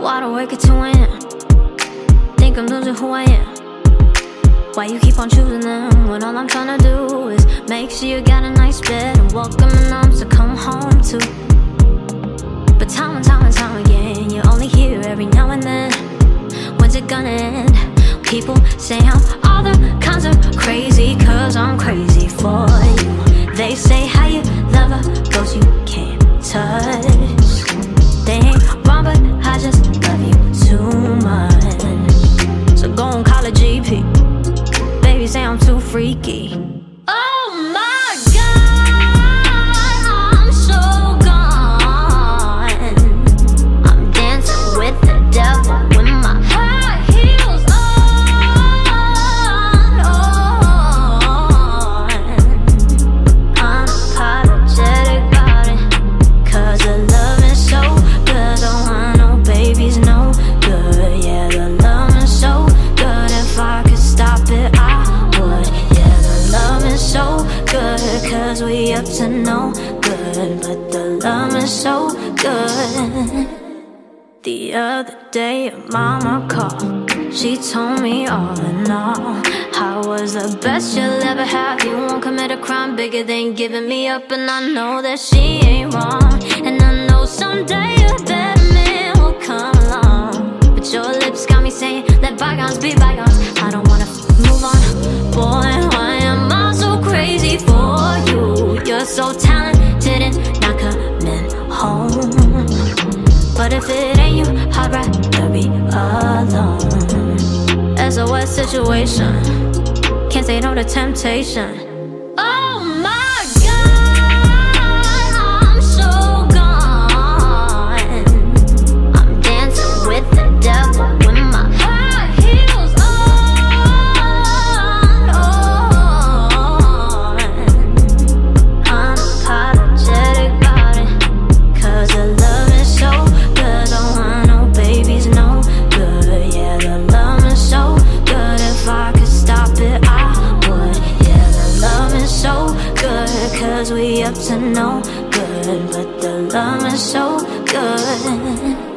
Wide awake at 2 a.m. Think I'm losing who I am. Why you keep on choosing them when all I'm trying to do is make sure you got a nice bed and welcome welcoming arms to come home to. But time and time and time again, you're only here every now and then. When's it gonna end? People say I'm all the kinds of crazy, cause I'm Cause we up to no good. But the love is so good. The other day, mama called. She told me all in all, I was the best you'll ever have. You won't commit a crime bigger than giving me up, and I know that she ain't wrong. And I know someday a better man will come along. But your lips got me saying, let bygones be bygones. I don't wanna move on. Boy, so talented and not coming home. But if it ain't you, I'd rather be alone. SOS situation. Can't say no to temptation. Cause we up to no good. But the love is so good.